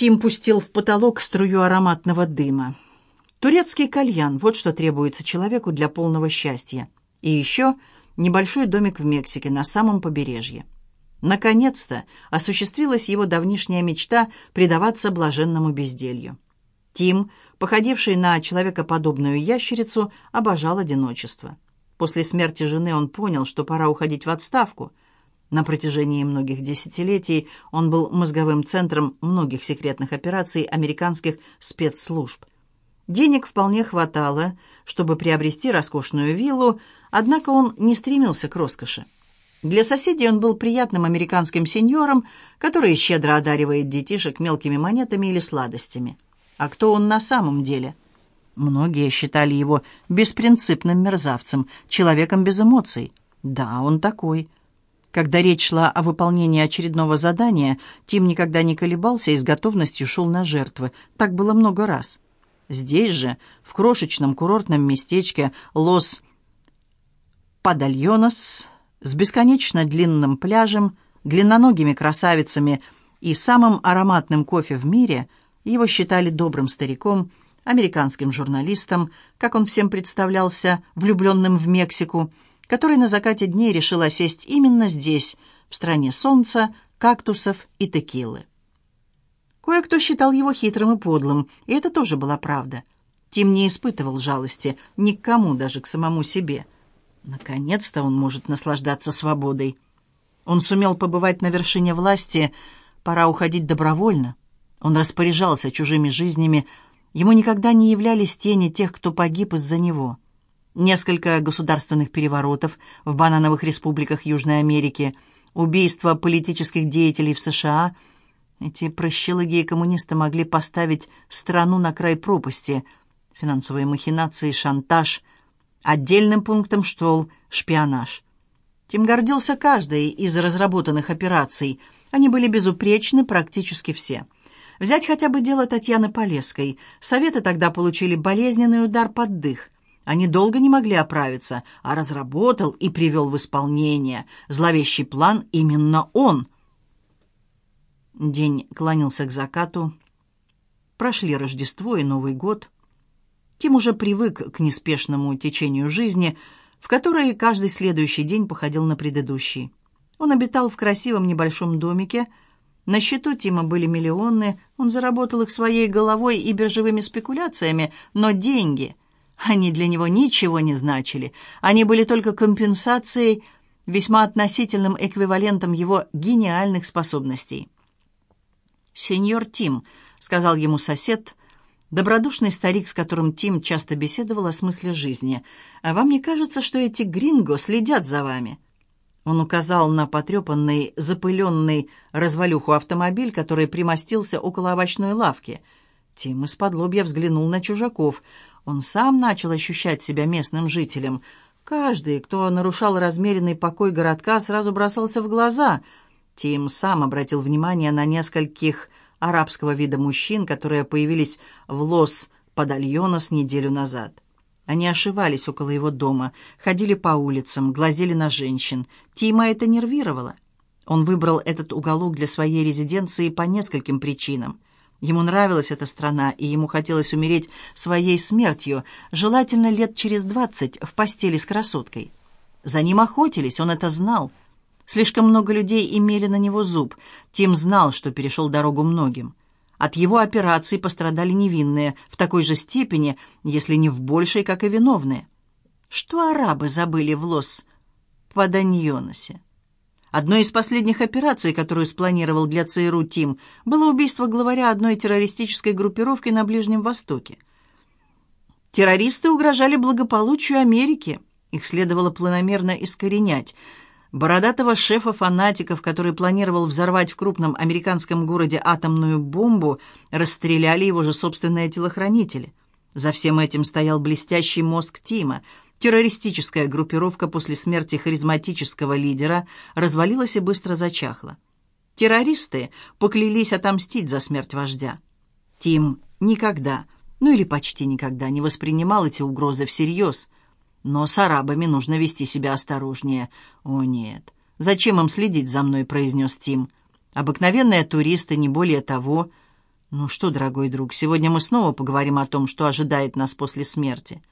Тим пустил в потолок струю ароматного дыма. Турецкий кальян — вот что требуется человеку для полного счастья. И еще небольшой домик в Мексике на самом побережье. Наконец-то осуществилась его давнишняя мечта предаваться блаженному безделью. Тим, походивший на человекоподобную ящерицу, обожал одиночество. После смерти жены он понял, что пора уходить в отставку. На протяжении многих десятилетий он был мозговым центром многих секретных операций американских спецслужб. Денег вполне хватало, чтобы приобрести роскошную виллу, однако он не стремился к роскоши. Для соседей он был приятным американским сеньором, который щедро одаривает детишек мелкими монетами или сладостями. А кто он на самом деле? Многие считали его беспринципным мерзавцем, человеком без эмоций. Да, он такой. Когда речь шла о выполнении очередного задания, Тим никогда не колебался и с готовностью шел на жертвы. Так было много раз. Здесь же, в крошечном курортном местечке Лос-Падальонос, с бесконечно длинным пляжем, длинноногими красавицами и самым ароматным кофе в мире, его считали добрым стариком, американским журналистом, как он всем представлялся, влюбленным в Мексику, который на закате дней решил осесть именно здесь, в стране солнца, кактусов и текилы. Кое-кто считал его хитрым и подлым, и это тоже была правда. Тим не испытывал жалости ни к кому, даже к самому себе – Наконец-то он может наслаждаться свободой. Он сумел побывать на вершине власти, пора уходить добровольно. Он распоряжался чужими жизнями, ему никогда не являлись тени тех, кто погиб из-за него. Несколько государственных переворотов в банановых республиках Южной Америки, убийства политических деятелей в США. Эти прощелыги и коммунисты могли поставить страну на край пропасти. Финансовые махинации, шантаж, Отдельным пунктом шел шпионаж. Тим гордился каждой из разработанных операций. Они были безупречны практически все. Взять хотя бы дело Татьяны Полесской. Советы тогда получили болезненный удар под дых. Они долго не могли оправиться, а разработал и привел в исполнение зловещий план именно он. День клонился к закату. Прошли Рождество и Новый год. Тим уже привык к неспешному течению жизни, в которой каждый следующий день походил на предыдущий. Он обитал в красивом небольшом домике. На счету Тима были миллионы, он заработал их своей головой и биржевыми спекуляциями, но деньги, они для него ничего не значили. Они были только компенсацией, весьма относительным эквивалентом его гениальных способностей. «Сеньор Тим», — сказал ему сосед, Добродушный старик, с которым Тим часто беседовал о смысле жизни. «А вам не кажется, что эти гринго следят за вами?» Он указал на потрепанный, запыленный развалюху автомобиль, который примостился около овощной лавки. Тим из-под лобья взглянул на чужаков. Он сам начал ощущать себя местным жителем. Каждый, кто нарушал размеренный покой городка, сразу бросался в глаза. Тим сам обратил внимание на нескольких арабского вида мужчин, которые появились в Лос-Падальона с неделю назад. Они ошивались около его дома, ходили по улицам, глазели на женщин. Тима это нервировало. Он выбрал этот уголок для своей резиденции по нескольким причинам. Ему нравилась эта страна, и ему хотелось умереть своей смертью, желательно лет через двадцать, в постели с красоткой. За ним охотились, он это знал. Слишком много людей имели на него зуб. Тим знал, что перешел дорогу многим. От его операции пострадали невинные, в такой же степени, если не в большей, как и виновные. Что арабы забыли в Лос-Паданьоносе? Одной из последних операций, которую спланировал для ЦРУ Тим, было убийство главаря одной террористической группировки на Ближнем Востоке. Террористы угрожали благополучию Америки. Их следовало планомерно искоренять – Бородатого шефа фанатиков, который планировал взорвать в крупном американском городе атомную бомбу, расстреляли его же собственные телохранители. За всем этим стоял блестящий мозг Тима. Террористическая группировка после смерти харизматического лидера развалилась и быстро зачахла. Террористы поклялись отомстить за смерть вождя. Тим никогда, ну или почти никогда, не воспринимал эти угрозы всерьез – но с арабами нужно вести себя осторожнее. О, нет. Зачем им следить за мной, произнес Тим. Обыкновенные туристы, не более того. «Ну что, дорогой друг, сегодня мы снова поговорим о том, что ожидает нас после смерти».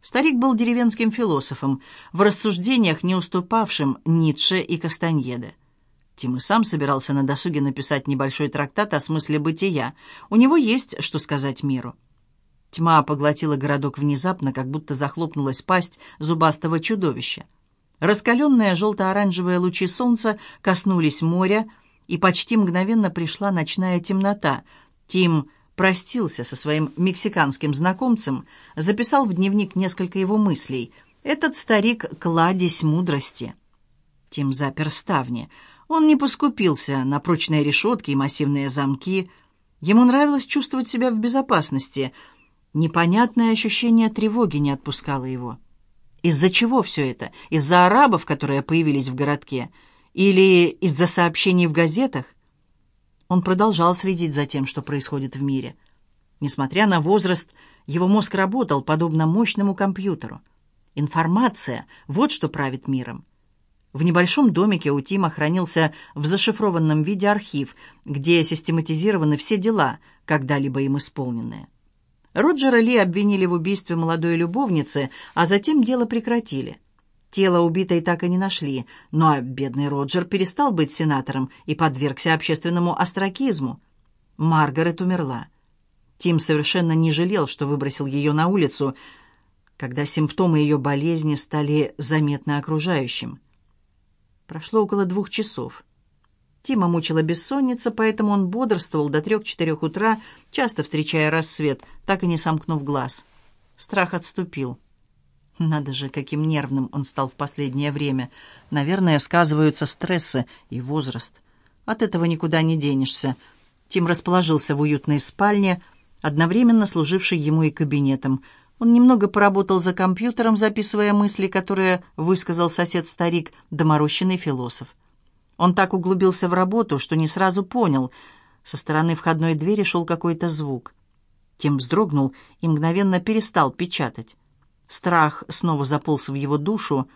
Старик был деревенским философом, в рассуждениях не уступавшим Ницше и Кастаньеде. Тим и сам собирался на досуге написать небольшой трактат о смысле бытия. У него есть что сказать миру. Тьма поглотила городок внезапно, как будто захлопнулась пасть зубастого чудовища. Раскаленные желто-оранжевые лучи солнца коснулись моря, и почти мгновенно пришла ночная темнота. Тим простился со своим мексиканским знакомцем, записал в дневник несколько его мыслей. «Этот старик — кладезь мудрости». Тим запер ставни — он не поскупился на прочные решетки и массивные замки. Ему нравилось чувствовать себя в безопасности. Непонятное ощущение тревоги не отпускало его. Из-за чего все это? Из-за арабов, которые появились в городке? Или из-за сообщений в газетах? Он продолжал следить за тем, что происходит в мире. Несмотря на возраст, его мозг работал подобно мощному компьютеру. Информация — вот что правит миром. В небольшом домике у Тима хранился в зашифрованном виде архив, где систематизированы все дела, когда-либо им исполненные. Роджера Ли обвинили в убийстве молодой любовницы, а затем дело прекратили. Тело убитой так и не нашли, но бедный Роджер перестал быть сенатором и подвергся общественному остракизму. Маргарет умерла. Тим совершенно не жалел, что выбросил ее на улицу, когда симптомы ее болезни стали заметны окружающим. Прошло около двух часов. Тима мучила бессонница, поэтому он бодрствовал до трех-четырех утра, часто встречая рассвет, так и не сомкнув глаз. Страх отступил. Надо же, каким нервным он стал в последнее время. Наверное, сказываются стрессы и возраст. От этого никуда не денешься. Тим расположился в уютной спальне, одновременно служившей ему и кабинетом. Он немного поработал за компьютером, записывая мысли, которые высказал сосед-старик, доморощенный философ. Он так углубился в работу, что не сразу понял. Со стороны входной двери шел какой-то звук. Тем вздрогнул и мгновенно перестал печатать. Страх снова заполз в его душу.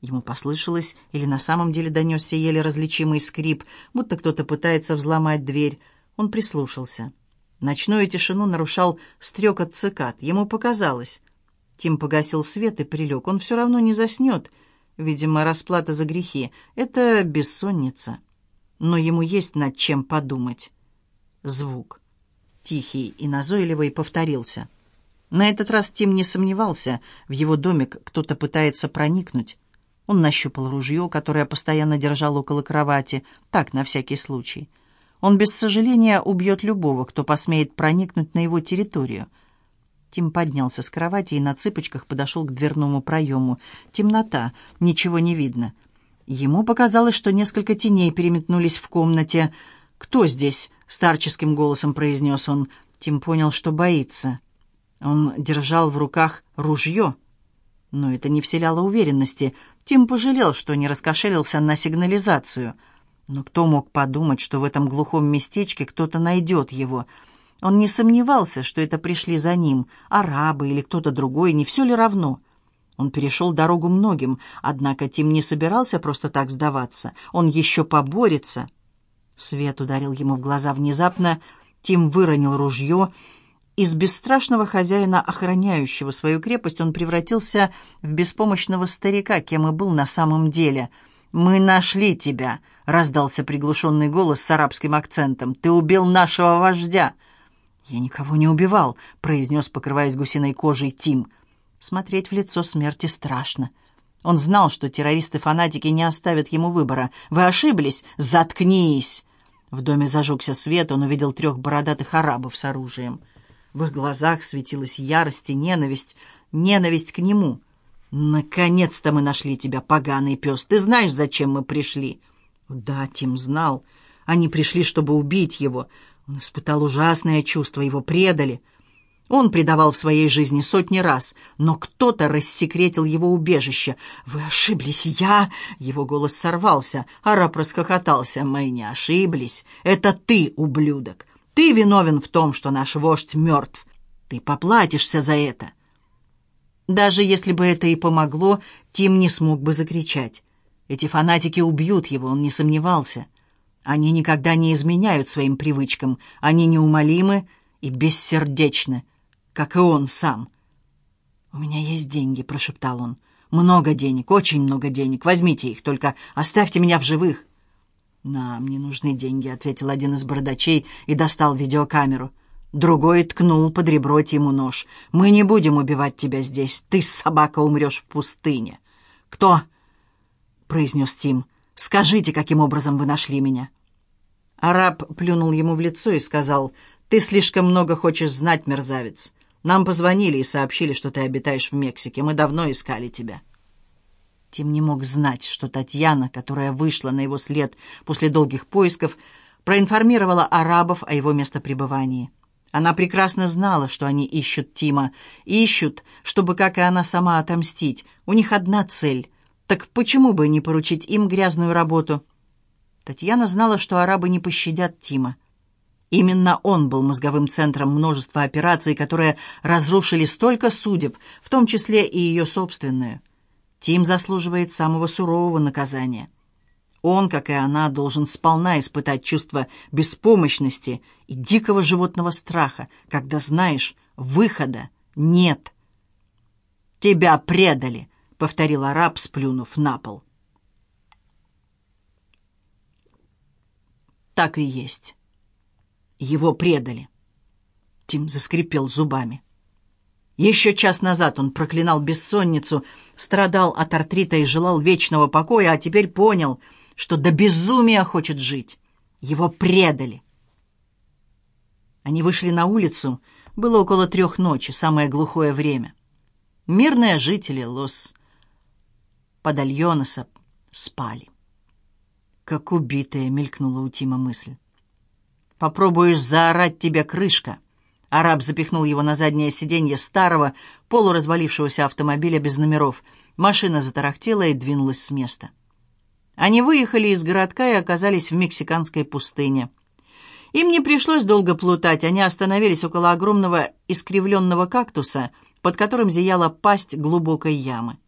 Ему послышалось, или на самом деле донесся еле различимый скрип, будто кто-то пытается взломать дверь. Он прислушался. Ночную тишину нарушал стрекот цикад. Ему показалось. Тим погасил свет и прилег. Он все равно не заснет. Видимо, расплата за грехи. Это бессонница. Но ему есть над чем подумать. Звук. Тихий и назойливый повторился. На этот раз Тим не сомневался. В его домик кто-то пытается проникнуть. Он нащупал ружье, которое постоянно держал около кровати. Так, на всякий случай. Он без сожаления убьет любого, кто посмеет проникнуть на его территорию. Тим поднялся с кровати и на цыпочках подошел к дверному проему. Темнота, ничего не видно. Ему показалось, что несколько теней переметнулись в комнате. «Кто здесь?» — старческим голосом произнес он. Тим понял, что боится. Он держал в руках ружье. Но это не вселяло уверенности. Тим пожалел, что не раскошелился на сигнализацию — но кто мог подумать, что в этом глухом местечке кто-то найдет его? Он не сомневался, что это пришли за ним, арабы или кто-то другой, не все ли равно? Он перешел дорогу многим, однако Тим не собирался просто так сдаваться. Он еще поборется. Свет ударил ему в глаза внезапно. Тим выронил ружье. Из бесстрашного хозяина, охраняющего свою крепость, он превратился в беспомощного старика, кем и был на самом деле — «Мы нашли тебя», — раздался приглушенный голос с арабским акцентом. «Ты убил нашего вождя». «Я никого не убивал», — произнес, покрываясь гусиной кожей, Тим. Смотреть в лицо смерти страшно. Он знал, что террористы-фанатики не оставят ему выбора. «Вы ошиблись! Заткнись!» В доме зажегся свет, он увидел трех бородатых арабов с оружием. В их глазах светилась ярость и ненависть, ненависть к нему — «Наконец-то мы нашли тебя, поганый пес. Ты знаешь, зачем мы пришли?» «Да, Тим знал. Они пришли, чтобы убить его. Он испытал ужасное чувство, его предали. Он предавал в своей жизни сотни раз, но кто-то рассекретил его убежище. «Вы ошиблись, я...» Его голос сорвался. Араб расхохотался. «Мы не ошиблись. Это ты, ублюдок. Ты виновен в том, что наш вождь мертв. Ты поплатишься за это». Даже если бы это и помогло, Тим не смог бы закричать. Эти фанатики убьют его, он не сомневался. Они никогда не изменяют своим привычкам. Они неумолимы и бессердечны, как и он сам. «У меня есть деньги», — прошептал он. «Много денег, очень много денег. Возьмите их, только оставьте меня в живых». «Нам не нужны деньги», — ответил один из бородачей и достал видеокамеру. Другой ткнул под ребро Тиму нож. «Мы не будем убивать тебя здесь. Ты, собака, умрешь в пустыне». «Кто?» — произнес Тим. «Скажите, каким образом вы нашли меня?» Араб плюнул ему в лицо и сказал, «Ты слишком много хочешь знать, мерзавец. Нам позвонили и сообщили, что ты обитаешь в Мексике. Мы давно искали тебя». Тим не мог знать, что Татьяна, которая вышла на его след после долгих поисков, проинформировала арабов о его местопребывании. Она прекрасно знала, что они ищут Тима. Ищут, чтобы, как и она сама, отомстить. У них одна цель. Так почему бы не поручить им грязную работу? Татьяна знала, что арабы не пощадят Тима. Именно он был мозговым центром множества операций, которые разрушили столько судеб, в том числе и ее собственную. Тим заслуживает самого сурового наказания. Он, как и она, должен сполна испытать чувство беспомощности и дикого животного страха, когда знаешь, выхода нет. «Тебя предали», — повторил араб, сплюнув на пол. так и есть. Его предали. Тим заскрипел зубами. Еще час назад он проклинал бессонницу, страдал от артрита и желал вечного покоя, а теперь понял, что до безумия хочет жить. Его предали. Они вышли на улицу. Было около трех ночи, самое глухое время. Мирные жители Лос Подальоноса спали. Как убитая, мелькнула у Тима мысль. «Попробуешь заорать тебе крышка!» Араб запихнул его на заднее сиденье старого, полуразвалившегося автомобиля без номеров. Машина затарахтела и двинулась с места. Они выехали из городка и оказались в мексиканской пустыне. Им не пришлось долго плутать, они остановились около огромного искривленного кактуса, под которым зияла пасть глубокой ямы.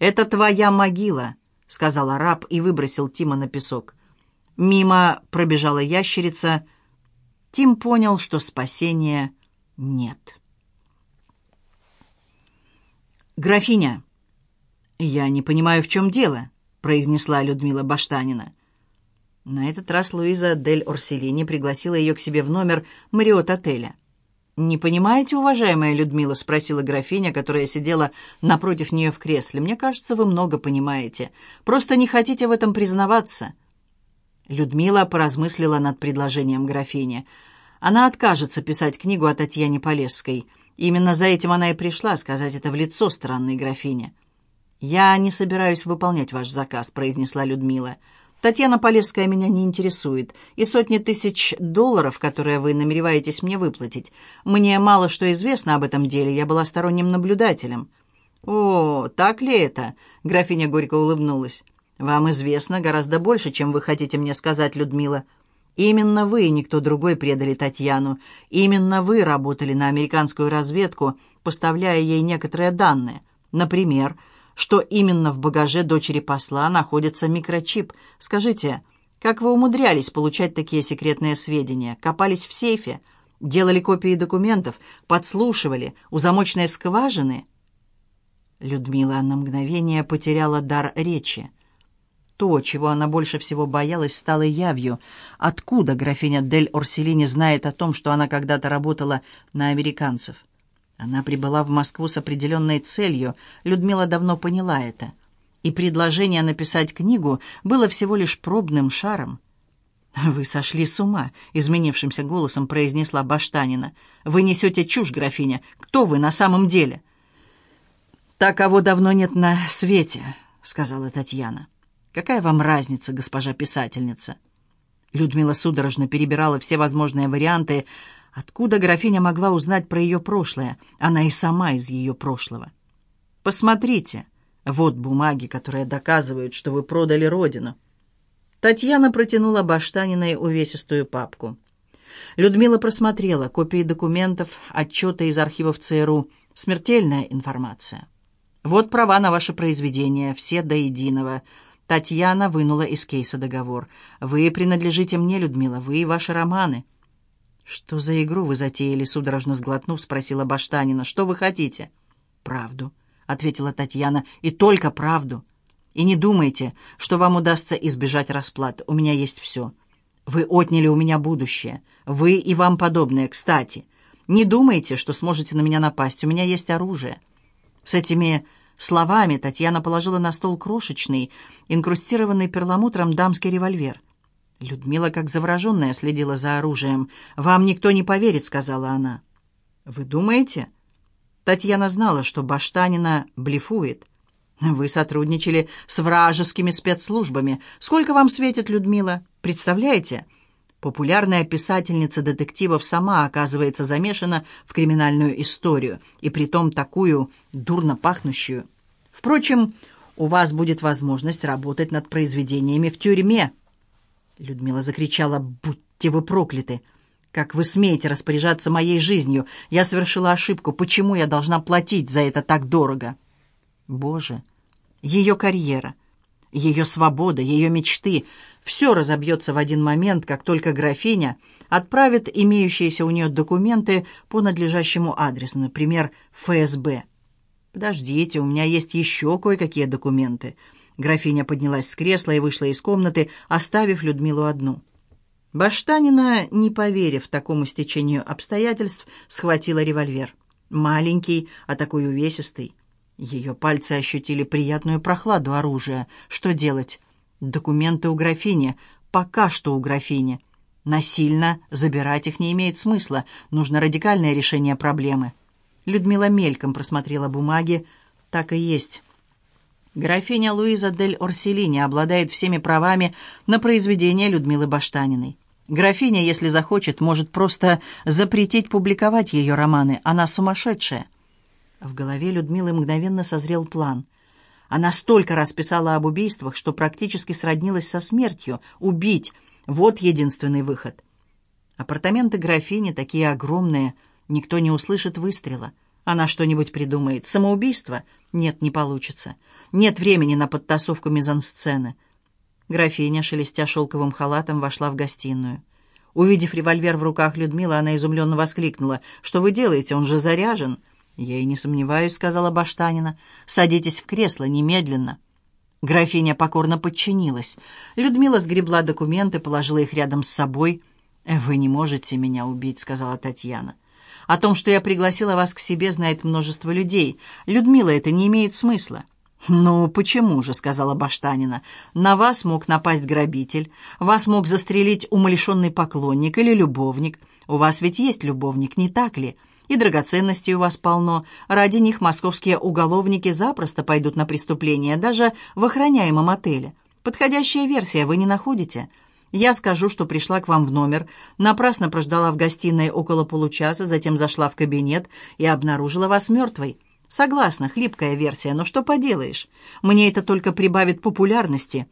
«Это твоя могила», — сказал араб и выбросил Тима на песок. Мимо пробежала ящерица. Тим понял, что спасения нет. «Графиня!» «Я не понимаю, в чем дело», — произнесла Людмила Баштанина. На этот раз Луиза Дель Орселини пригласила ее к себе в номер Мариот-отеля. «Не понимаете, уважаемая Людмила?» — спросила графиня, которая сидела напротив нее в кресле. «Мне кажется, вы много понимаете. Просто не хотите в этом признаваться». Людмила поразмыслила над предложением графини. Она откажется писать книгу о Татьяне Полесской. Именно за этим она и пришла, сказать это в лицо странной графине. «Я не собираюсь выполнять ваш заказ», — произнесла Людмила. Татьяна Полесская меня не интересует, и сотни тысяч долларов, которые вы намереваетесь мне выплатить. Мне мало что известно об этом деле, я была сторонним наблюдателем». «О, так ли это?» — графиня горько улыбнулась. «Вам известно гораздо больше, чем вы хотите мне сказать, Людмила. Именно вы и никто другой предали Татьяну. Именно вы работали на американскую разведку, поставляя ей некоторые данные. Например, что именно в багаже дочери посла находится микрочип. Скажите, как вы умудрялись получать такие секретные сведения? Копались в сейфе? Делали копии документов? Подслушивали? У замочной скважины?» Людмила на мгновение потеряла дар речи. То, чего она больше всего боялась, стало явью. Откуда графиня Дель Орселини знает о том, что она когда-то работала на американцев? Она прибыла в Москву с определенной целью, Людмила давно поняла это. И предложение написать книгу было всего лишь пробным шаром. «Вы сошли с ума», — изменившимся голосом произнесла Баштанина. «Вы несете чушь, графиня. Кто вы на самом деле?» «Так кого давно нет на свете», — сказала Татьяна. «Какая вам разница, госпожа писательница?» Людмила судорожно перебирала все возможные варианты, Откуда графиня могла узнать про ее прошлое? Она и сама из ее прошлого. «Посмотрите, вот бумаги, которые доказывают, что вы продали родину». Татьяна протянула Баштаниной увесистую папку. Людмила просмотрела копии документов, отчеты из архивов ЦРУ. Смертельная информация. Вот права на ваше произведение, все до единого. Татьяна вынула из кейса договор. «Вы принадлежите мне, Людмила, вы и ваши романы». «Что за игру вы затеяли?» — судорожно сглотнув, спросила Баштанина. «Что вы хотите?» «Правду», — ответила Татьяна, — «и только правду. И не думайте, что вам удастся избежать расплат. У меня есть все. Вы отняли у меня будущее. Вы и вам подобное, кстати. Не думайте, что сможете на меня напасть. У меня есть оружие». С этими словами Татьяна положила на стол крошечный, инкрустированный перламутром дамский револьвер. Людмила, как завороженная, следила за оружием. «Вам никто не поверит», — сказала она. «Вы думаете?» Татьяна знала, что Баштанина блефует. «Вы сотрудничали с вражескими спецслужбами. Сколько вам светит, Людмила? Представляете?» Популярная писательница детективов сама оказывается замешана в криминальную историю, и притом такую дурно пахнущую. Впрочем, у вас будет возможность работать над произведениями в тюрьме. Людмила закричала «Будьте вы прокляты! Как вы смеете распоряжаться моей жизнью? Я совершила ошибку. Почему я должна платить за это так дорого?» Боже, ее карьера, ее свобода, ее мечты — все разобьется в один момент, как только графиня отправит имеющиеся у нее документы по надлежащему адресу, например, ФСБ. «Подождите, у меня есть еще кое-какие документы». Графиня поднялась с кресла и вышла из комнаты, оставив Людмилу одну. Баштанина, не поверив такому стечению обстоятельств, схватила револьвер. Маленький, а такой увесистый. Ее пальцы ощутили приятную прохладу оружия. Что делать? Документы у графини. Пока что у графини. Насильно забирать их не имеет смысла. Нужно радикальное решение проблемы. Людмила мельком просмотрела бумаги. Так и есть. Графиня Луиза дель Орселини обладает всеми правами на произведение Людмилы Баштаниной. Графиня, если захочет, может просто запретить публиковать ее романы. Она сумасшедшая. В голове Людмилы мгновенно созрел план. Она столько раз писала об убийствах, что практически сроднилась со смертью. Убить — вот единственный выход. Апартаменты графини такие огромные, никто не услышит выстрела. Она что-нибудь придумает. Самоубийство? Нет, не получится. Нет времени на подтасовку мизансцены. Графиня, шелестя шелковым халатом, вошла в гостиную. Увидев револьвер в руках Людмилы, она изумленно воскликнула. «Что вы делаете? Он же заряжен!» «Я и не сомневаюсь», — сказала Баштанина. «Садитесь в кресло немедленно». Графиня покорно подчинилась. Людмила сгребла документы, положила их рядом с собой. «Вы не можете меня убить», — сказала Татьяна. «О том, что я пригласила вас к себе, знает множество людей. Людмила, это не имеет смысла». «Ну, почему же?» — сказала Баштанина. «На вас мог напасть грабитель, вас мог застрелить умалишенный поклонник или любовник. У вас ведь есть любовник, не так ли?» И драгоценностей у вас полно. Ради них московские уголовники запросто пойдут на преступление, даже в охраняемом отеле. Подходящая версия вы не находите? Я скажу, что пришла к вам в номер, напрасно прождала в гостиной около получаса, затем зашла в кабинет и обнаружила вас мертвой. Согласна, хлипкая версия, но что поделаешь? Мне это только прибавит популярности».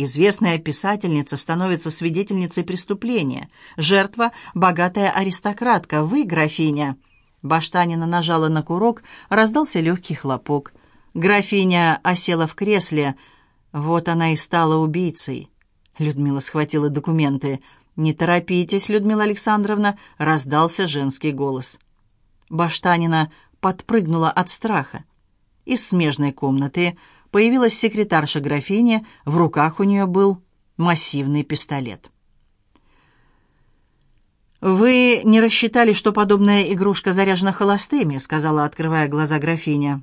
Известная писательница становится свидетельницей преступления. Жертва – богатая аристократка. Вы, графиня, Баштанина нажала на курок, раздался легкий хлопок. Графиня осела в кресле. Вот она и стала убийцей. Людмила схватила документы. «Не торопитесь, Людмила Александровна», — раздался женский голос. Баштанина подпрыгнула от страха. Из смежной комнаты появилась секретарша графини, в руках у нее был массивный пистолет. «Вы не рассчитали, что подобная игрушка заряжена холостыми», — сказала, открывая глаза графиня.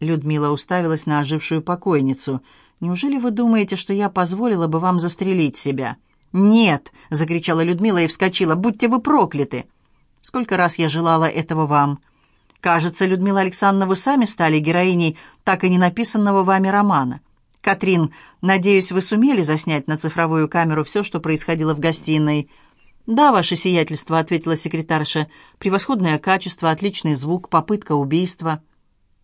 Людмила уставилась на ожившую покойницу. «Неужели вы думаете, что я позволила бы вам застрелить себя?» «Нет!» — закричала Людмила и вскочила. «Будьте вы прокляты!» «Сколько раз я желала этого вам!» «Кажется, Людмила Александровна, вы сами стали героиней так и не написанного вами романа. Катрин, надеюсь, вы сумели заснять на цифровую камеру все, что происходило в гостиной?» «Да, ваше сиятельство», — ответила секретарша. «Превосходное качество, отличный звук, попытка убийства».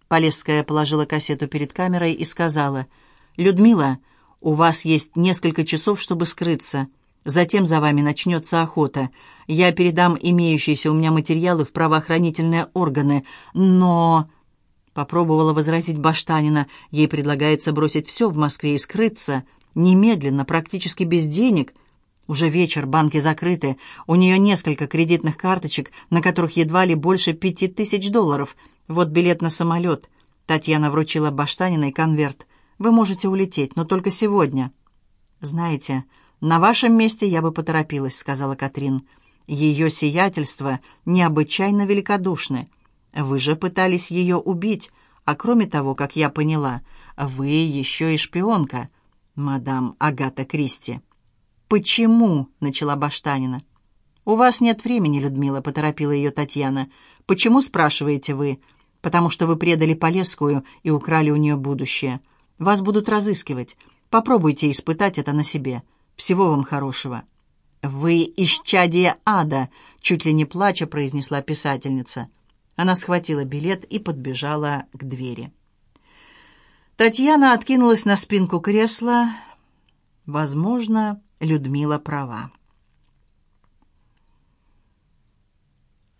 Полесская положила кассету перед камерой и сказала, «Людмила, у вас есть несколько часов, чтобы скрыться. Затем за вами начнется охота. Я передам имеющиеся у меня материалы в правоохранительные органы, но...» Попробовала возразить Баштанина. Ей предлагается бросить все в Москве и скрыться. Немедленно, практически без денег. Уже вечер, банки закрыты. У нее несколько кредитных карточек, на которых едва ли больше пяти тысяч долларов. Вот билет на самолет. Татьяна вручила Баштаниной конверт. «Вы можете улететь, но только сегодня». «Знаете, на вашем месте я бы поторопилась», — сказала Катрин. «Ее сиятельство необычайно великодушны. Вы же пытались ее убить, а кроме того, как я поняла, вы еще и шпионка, мадам Агата Кристи». «Почему?» — начала Баштанина. «У вас нет времени, Людмила», — поторопила ее Татьяна. «Почему, спрашиваете вы?» «Потому что вы предали Полесскую и украли у нее будущее. Вас будут разыскивать. Попробуйте испытать это на себе. Всего вам хорошего». «Вы исчадие ада!» — чуть ли не плача произнесла писательница. Она схватила билет и подбежала к двери. Татьяна откинулась на спинку кресла. Возможно, Людмила права.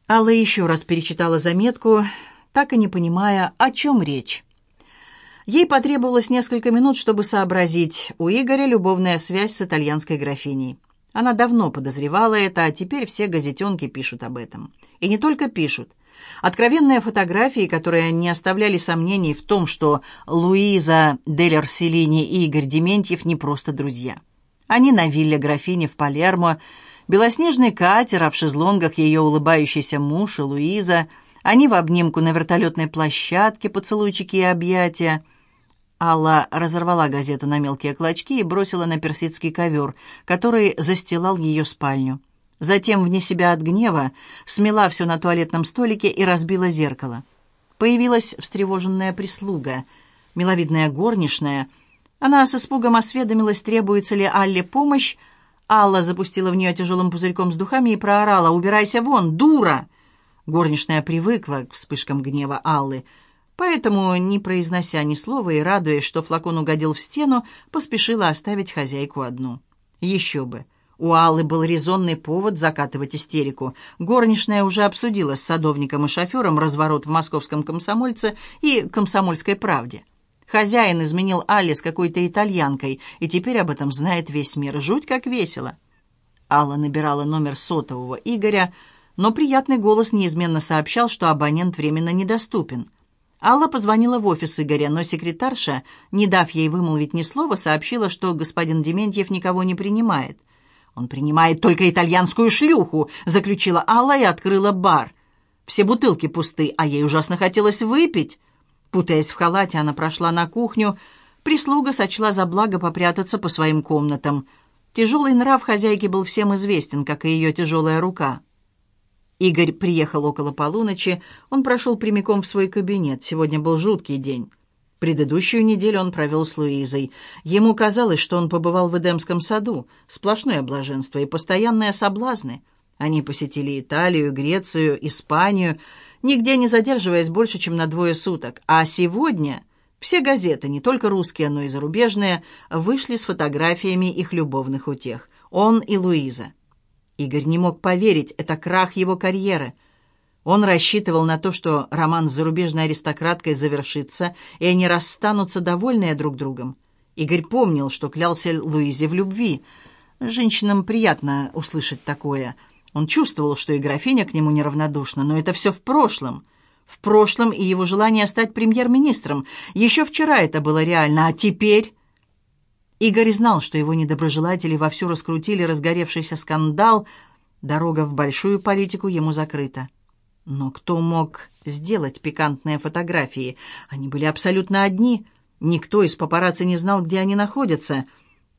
Алла еще раз перечитала заметку, так и не понимая, о чем речь. Ей потребовалось несколько минут, чтобы сообразить, у Игоря любовная связь с итальянской графиней. Она давно подозревала это, а теперь все газетенки пишут об этом. И не только пишут. Откровенные фотографии, которые не оставляли сомнений в том, что Луиза Дель Арселини и Игорь Дементьев не просто друзья. Они на вилле графини в Палермо, белоснежный катер, а в шезлонгах ее улыбающийся муж и Луиза, они в обнимку на вертолетной площадке, поцелуйчики и объятия – Алла разорвала газету на мелкие клочки и бросила на персидский ковер, который застилал ее спальню. Затем, вне себя от гнева, смела все на туалетном столике и разбила зеркало. Появилась встревоженная прислуга, миловидная горничная. Она с испугом осведомилась, требуется ли Алле помощь. Алла запустила в нее тяжелым пузырьком с духами и проорала «Убирайся вон, дура!» Горничная привыкла к вспышкам гнева Аллы – Поэтому, не произнося ни слова и радуясь, что флакон угодил в стену, поспешила оставить хозяйку одну. Еще бы. У Аллы был резонный повод закатывать истерику. Горничная уже обсудила с садовником и шофером разворот в московском комсомольце и комсомольской правде. Хозяин изменил Алле с какой-то итальянкой, и теперь об этом знает весь мир. Жуть как весело. Алла набирала номер сотового Игоря, но приятный голос неизменно сообщал, что абонент временно недоступен. Алла позвонила в офис Игоря, но секретарша, не дав ей вымолвить ни слова, сообщила, что господин Дементьев никого не принимает. «Он принимает только итальянскую шлюху», — заключила Алла и открыла бар. Все бутылки пусты, а ей ужасно хотелось выпить. Путаясь в халате, она прошла на кухню. Прислуга сочла за благо попрятаться по своим комнатам. Тяжелый нрав хозяйки был всем известен, как и ее тяжелая рука. Игорь приехал около полуночи. Он прошел прямиком в свой кабинет. Сегодня был жуткий день. Предыдущую неделю он провел с Луизой. Ему казалось, что он побывал в Эдемском саду. Сплошное блаженство и постоянные соблазны. Они посетили Италию, Грецию, Испанию, нигде не задерживаясь больше, чем на двое суток. А сегодня все газеты, не только русские, но и зарубежные, вышли с фотографиями их любовных утех. Он и Луиза. Игорь не мог поверить, это крах его карьеры. Он рассчитывал на то, что роман с зарубежной аристократкой завершится, и они расстанутся довольные друг другом. Игорь помнил, что клялся Луизе в любви. Женщинам приятно услышать такое. Он чувствовал, что и графиня к нему неравнодушна, но это все в прошлом. В прошлом и его желание стать премьер-министром. Еще вчера это было реально, а теперь... Игорь знал, что его недоброжелатели вовсю раскрутили разгоревшийся скандал. Дорога в большую политику ему закрыта. Но кто мог сделать пикантные фотографии? Они были абсолютно одни. Никто из папарацци не знал, где они находятся.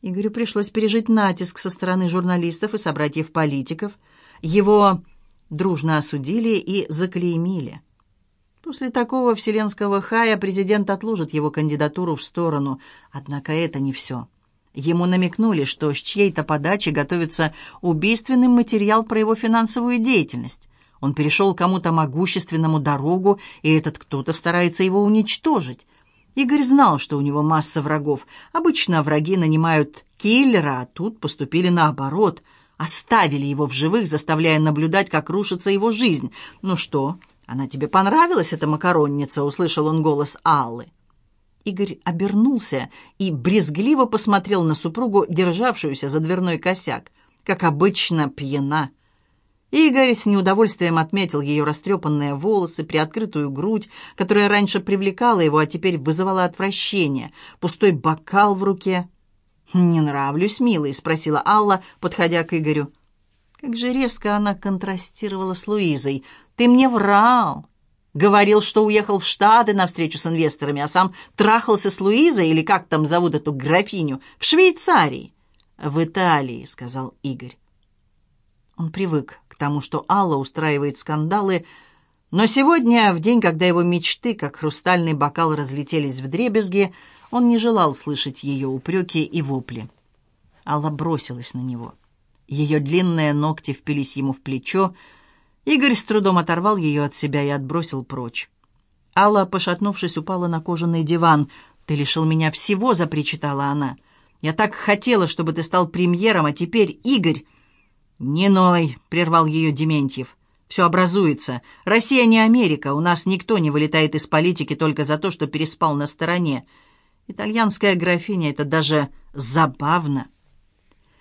Игорю пришлось пережить натиск со стороны журналистов и собратьев-политиков. Его дружно осудили и заклеймили. После такого вселенского хая президент отложит его кандидатуру в сторону. Однако это не все. Ему намекнули, что с чьей-то подачи готовится убийственный материал про его финансовую деятельность. Он перешел кому-то могущественному дорогу, и этот кто-то старается его уничтожить. Игорь знал, что у него масса врагов. Обычно враги нанимают киллера, а тут поступили наоборот. Оставили его в живых, заставляя наблюдать, как рушится его жизнь. «Ну что, она тебе понравилась, эта макаронница?» — услышал он голос Аллы. Игорь обернулся и брезгливо посмотрел на супругу, державшуюся за дверной косяк. Как обычно, пьяна. Игорь с неудовольствием отметил ее растрепанные волосы, приоткрытую грудь, которая раньше привлекала его, а теперь вызывала отвращение, пустой бокал в руке. «Не нравлюсь, милый?» — спросила Алла, подходя к Игорю. Как же резко она контрастировала с Луизой. «Ты мне врал!» Говорил, что уехал в Штаты на встречу с инвесторами, а сам трахался с Луизой, или как там зовут эту графиню, в Швейцарии. «В Италии», — сказал Игорь. Он привык к тому, что Алла устраивает скандалы, но сегодня, в день, когда его мечты, как хрустальный бокал, разлетелись в дребезги, он не желал слышать ее упреки и вопли. Алла бросилась на него. Ее длинные ногти впились ему в плечо, Игорь с трудом оторвал ее от себя и отбросил прочь. Алла, пошатнувшись, упала на кожаный диван. «Ты лишил меня всего», — запричитала она. «Я так хотела, чтобы ты стал премьером, а теперь Игорь...» «Не ной», — прервал ее Дементьев. «Все образуется. Россия не Америка. У нас никто не вылетает из политики только за то, что переспал на стороне. Итальянская графиня — это даже забавно».